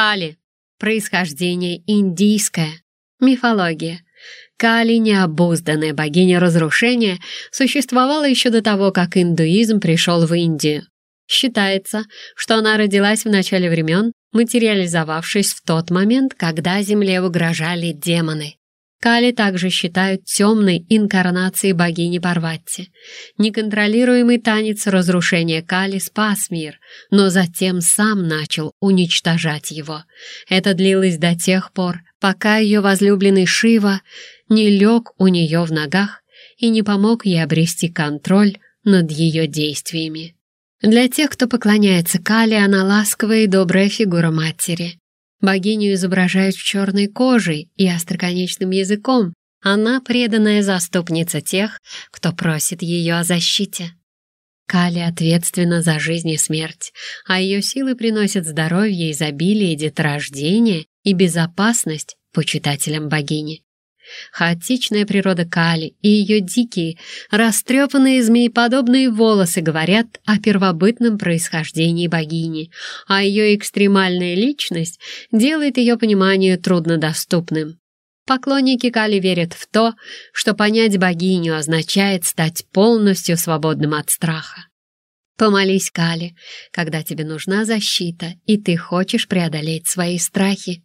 Кали. Происхождение индийское. Мифология. Кали, необузданная богиня разрушения, существовала еще до того, как индуизм пришел в Индию. Считается, что она родилась в начале времен, материализовавшись в тот момент, когда Земле угрожали демоны. Кали также считают темной инкарнацией богини Парватти. Неконтролируемый танец разрушения Кали спас мир, но затем сам начал уничтожать его. Это длилось до тех пор, пока ее возлюбленный Шива не лег у нее в ногах и не помог ей обрести контроль над ее действиями. Для тех, кто поклоняется Кали, она ласковая и добрая фигура матери. Богиню изображают черной кожей и остроконечным языком. Она преданная заступница тех, кто просит ее о защите. Кали ответственна за жизнь и смерть, а ее силы приносят здоровье, изобилие, деторождение и безопасность почитателям богини. Хаотичная природа Кали и ее дикие, растрепанные змееподобные волосы говорят о первобытном происхождении богини, а ее экстремальная личность делает ее понимание труднодоступным. Поклонники Кали верят в то, что понять богиню означает стать полностью свободным от страха. Помолись Кали, когда тебе нужна защита, и ты хочешь преодолеть свои страхи.